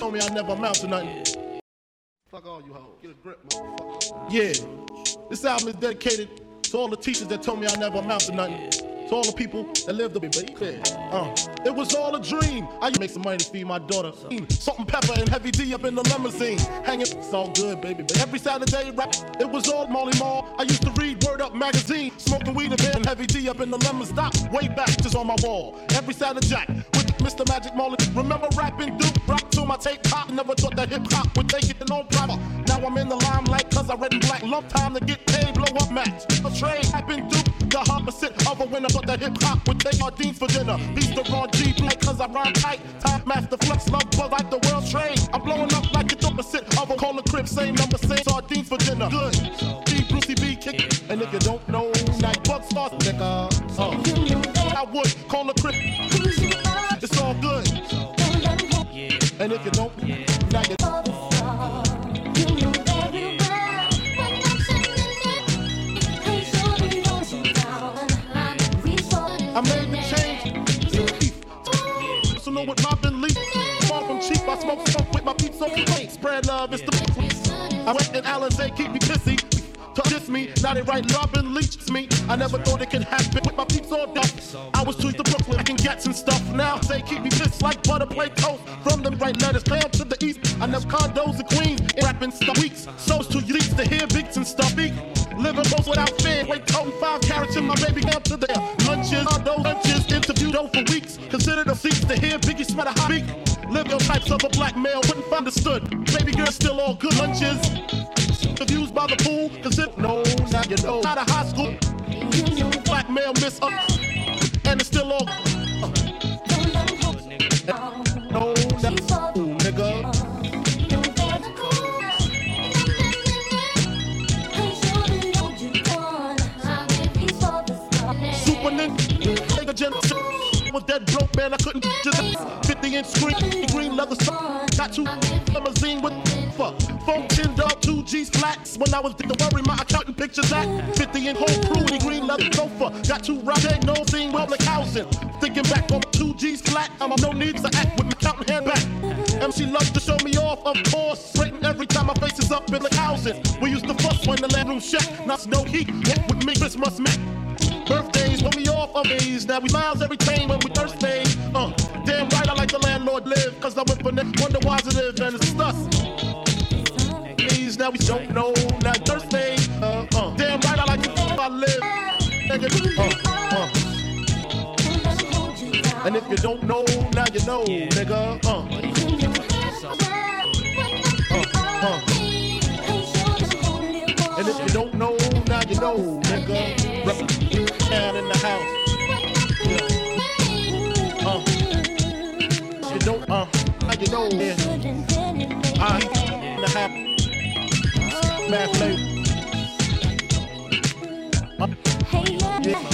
told me I never amount to nothing. Fuck all you hoes. Get a grip, motherfucker. Yeah. This album is dedicated to all the teachers that told me I never amount to nothing. To all the people that lived the baby. Yeah. Uh, it was all a dream. I used to make some money to feed my daughter. Salt-N-Pepa and Heavy D up in the limousine. Hanging, it's all good, baby. But every Saturday, rap, it was all Marley Marl. I used to read Word Up magazine, smoking weed and Heavy D up in the lemon stop. Way back, just on my wall. Every Saturday, Jack with Mr. Magic Molly. Remember rapping Duke, my tape pop. Never thought that hip hop would take it on proper. Now I'm in the limelight, cause I read in black. Lump time to get paid, blow up match. A trade, rapping Duke, the opposite of a winner. Thought that hip hop would take sardines for dinner. Beast the raw G black, cause I rhyme tight. Top master flex, love bug like the world trade. I'm blowing up like the opposite of a call cola crib. Same number, same sardines for dinner. Good. B, Brucey B, kick. And if you don't know, now bug stars, nigga. Uh, I would call a crib. Know what Robin Lee. Far from cheap, I smoke smoke with my peeps so late. Spread love, it's the I went in Alizé, keep me pissy. To diss me, now they write Robin Leach me. I never thought it could happen with my peeps all day. I was tweet to Brooklyn, I can get some stuff now. Say keep me pissed like butter plate toast. From them right letters down to the east. I never condos in Queens, rapping stuff weeks. So's to you to hear beats and stuff. Eat. Living close without fear. Wait, toting five carrots in my baby down to there. Lunches, all lunches, interviewed to hear Biggie smell beat. Live your types of a black male, wouldn't find understood. Baby girl, still all good lunches. Confused by the pool, consider no, now you know. Out of high school, black male miss up, and it's still all. Uh, no, now, ooh, nigga. Super Nigga, nigga, gen- was dead broke, man. I couldn't just 50 inch screen, green leather. Got two limousine with fuck. Phone 10 dog, two G's flats. When I was the worry, my accountant pictures that 50 inch whole crew, the green leather sofa. Got two rock, no scene, public housing. Thinking back on two G's flat, I'm no need to act with my accountant hand back. MC loves to show me off, of course. Waiting every time my face is up in the housing. We used to fuss when the land room. Now it's no heat. Walk with me, Christmas Mac. Birthdays when we off of days. Now we miles every time when we thirsty. Uh, damn right, I like the landlord live. Cause I went for the wonder why I live and it's us. Days now we don't know. Now Thursday. Uh, uh, damn right, I like the I live. Nigga, uh, uh. And if you don't know, now you know, nigga. Uh, uh, uh. And if you don't know, now you know, nigga. Down in the house. Uh. You don't, uh, now you know, yeah. I in the house. Math late. Uh, yeah.